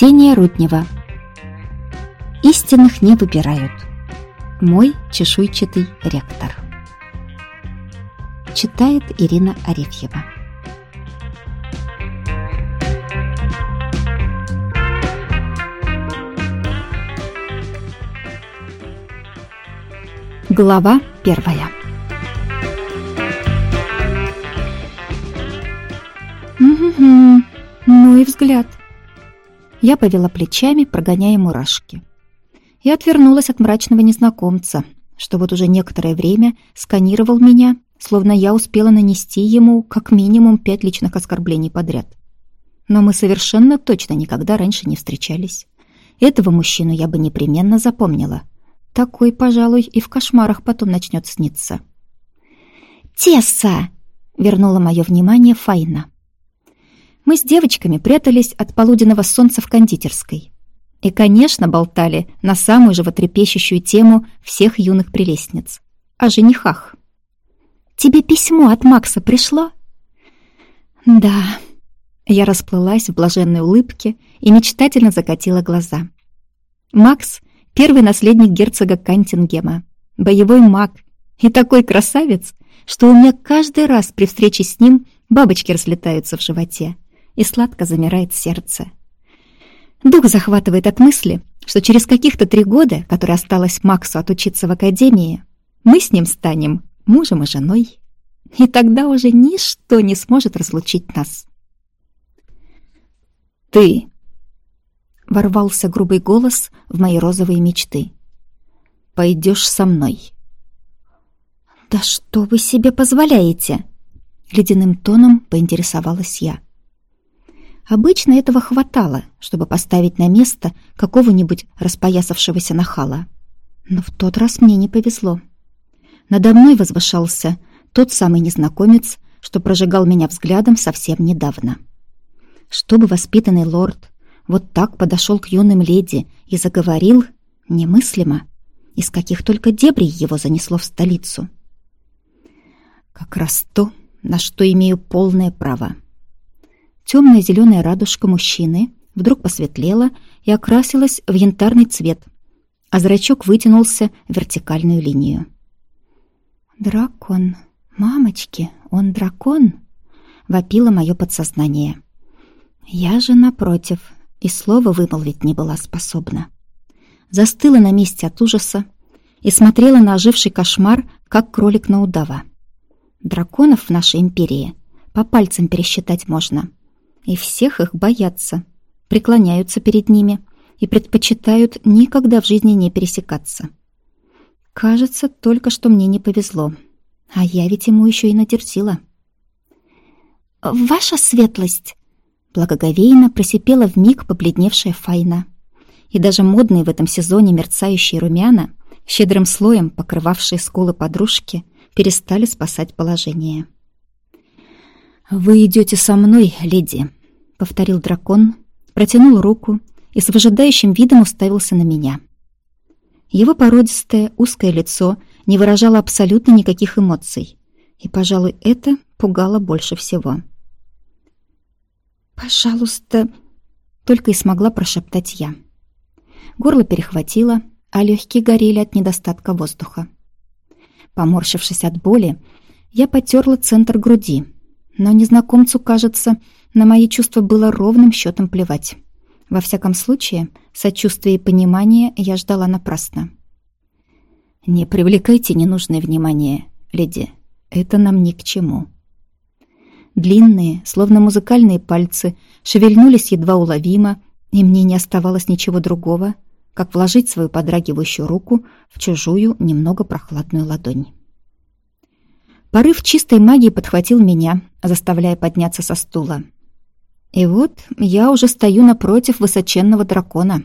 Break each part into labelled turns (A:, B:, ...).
A: Ксения Руднева Истинных не выбирают. Мой чешуйчатый ректор. Читает Ирина Арефьева. Глава первая. Угу, ну и взгляд. Я повела плечами, прогоняя мурашки. И отвернулась от мрачного незнакомца, что вот уже некоторое время сканировал меня, словно я успела нанести ему как минимум пять личных оскорблений подряд. Но мы совершенно точно никогда раньше не встречались. Этого мужчину я бы непременно запомнила. Такой, пожалуй, и в кошмарах потом начнет сниться. «Тесса!» — вернула мое внимание Файна. Мы с девочками прятались от полуденного солнца в кондитерской. И, конечно, болтали на самую животрепещущую тему всех юных прелестниц — о женихах. «Тебе письмо от Макса пришло?» «Да». Я расплылась в блаженной улыбке и мечтательно закатила глаза. Макс — первый наследник герцога Кантингема, боевой маг и такой красавец, что у меня каждый раз при встрече с ним бабочки разлетаются в животе и сладко замирает сердце. Дух захватывает от мысли, что через каких-то три года, которые осталось Максу отучиться в академии, мы с ним станем мужем и женой, и тогда уже ничто не сможет разлучить нас. «Ты!» — ворвался грубый голос в мои розовые мечты. «Пойдешь со мной!» «Да что вы себе позволяете?» — ледяным тоном поинтересовалась я. Обычно этого хватало, чтобы поставить на место какого-нибудь распоясавшегося нахала. Но в тот раз мне не повезло. Надо мной возвышался тот самый незнакомец, что прожигал меня взглядом совсем недавно. Чтобы воспитанный лорд вот так подошел к юным леди и заговорил, немыслимо, из каких только дебрей его занесло в столицу. Как раз то, на что имею полное право. Темная зеленая радужка мужчины вдруг посветлела и окрасилась в янтарный цвет, а зрачок вытянулся в вертикальную линию. «Дракон! Мамочки, он дракон!» — вопило мое подсознание. Я же, напротив, и слова вымолвить не была способна. Застыла на месте от ужаса и смотрела на оживший кошмар, как кролик на удава. Драконов в нашей империи по пальцам пересчитать можно — и всех их боятся, преклоняются перед ними и предпочитают никогда в жизни не пересекаться. Кажется, только что мне не повезло, а я ведь ему еще и надерзила. «Ваша светлость!» Благоговейно просипела вмиг побледневшая Файна. И даже модные в этом сезоне мерцающие румяна, щедрым слоем покрывавшие скулы подружки, перестали спасать положение. «Вы идете со мной, леди», — повторил дракон, протянул руку и с выжидающим видом уставился на меня. Его породистое, узкое лицо не выражало абсолютно никаких эмоций, и, пожалуй, это пугало больше всего. «Пожалуйста», — только и смогла прошептать я. Горло перехватило, а легкие горели от недостатка воздуха. Поморщившись от боли, я потерла центр груди — но незнакомцу, кажется, на мои чувства было ровным счетом плевать. Во всяком случае, сочувствия и понимания я ждала напрасно. «Не привлекайте ненужное внимание, леди. Это нам ни к чему». Длинные, словно музыкальные пальцы, шевельнулись едва уловимо, и мне не оставалось ничего другого, как вложить свою подрагивающую руку в чужую, немного прохладную ладонь. Порыв чистой магии подхватил меня, заставляя подняться со стула. И вот я уже стою напротив высоченного дракона.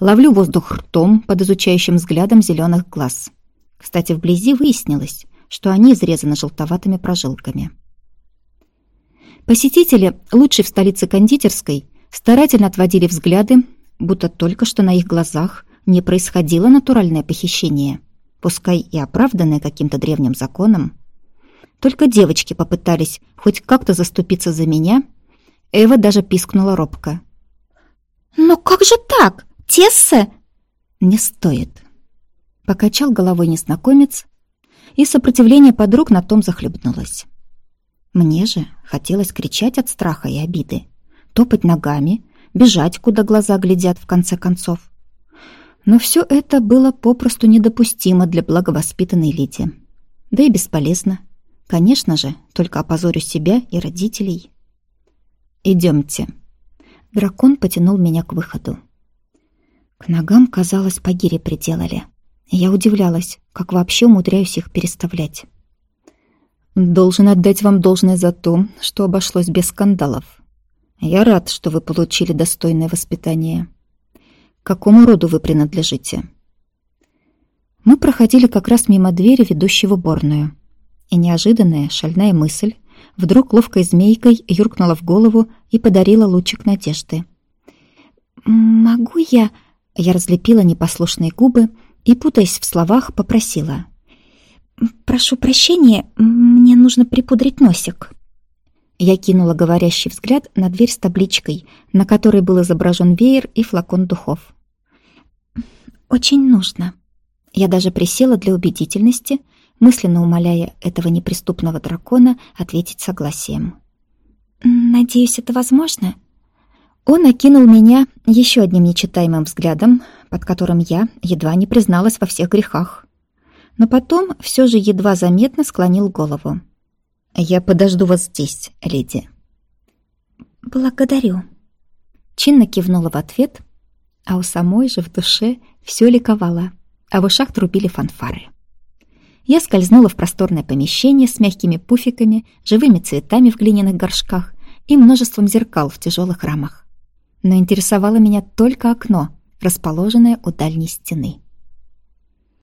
A: Ловлю воздух ртом под изучающим взглядом зеленых глаз. Кстати, вблизи выяснилось, что они изрезаны желтоватыми прожилками. Посетители, лучшей в столице кондитерской, старательно отводили взгляды, будто только что на их глазах не происходило натуральное похищение, пускай и оправданное каким-то древним законом, только девочки попытались хоть как-то заступиться за меня. Эва даже пискнула робко. «Но как же так? Тесса?» «Не стоит», — покачал головой незнакомец, и сопротивление подруг на том захлебнулось. Мне же хотелось кричать от страха и обиды, топать ногами, бежать, куда глаза глядят в конце концов. Но все это было попросту недопустимо для благовоспитанной Лиди. Да и бесполезно. Конечно же, только опозорю себя и родителей. Идемте. Дракон потянул меня к выходу. К ногам, казалось, по гире приделали. Я удивлялась, как вообще умудряюсь их переставлять. Должен отдать вам должное за то, что обошлось без скандалов. Я рад, что вы получили достойное воспитание. Какому роду вы принадлежите? Мы проходили как раз мимо двери, ведущей в уборную. И неожиданная шальная мысль вдруг ловкой змейкой юркнула в голову и подарила лучик надежды. «Могу я...» Я разлепила непослушные губы и, путаясь в словах, попросила. «Прошу прощения, мне нужно припудрить носик». Я кинула говорящий взгляд на дверь с табличкой, на которой был изображен веер и флакон духов. «Очень нужно». Я даже присела для убедительности, мысленно умоляя этого неприступного дракона ответить согласием. «Надеюсь, это возможно?» Он окинул меня еще одним нечитаемым взглядом, под которым я едва не призналась во всех грехах. Но потом все же едва заметно склонил голову. «Я подожду вас здесь, леди». «Благодарю». Чинно кивнула в ответ, а у самой же в душе все ликовало, а в ушах трубили фанфары. Я скользнула в просторное помещение с мягкими пуфиками, живыми цветами в глиняных горшках и множеством зеркал в тяжелых рамах. Но интересовало меня только окно, расположенное у дальней стены.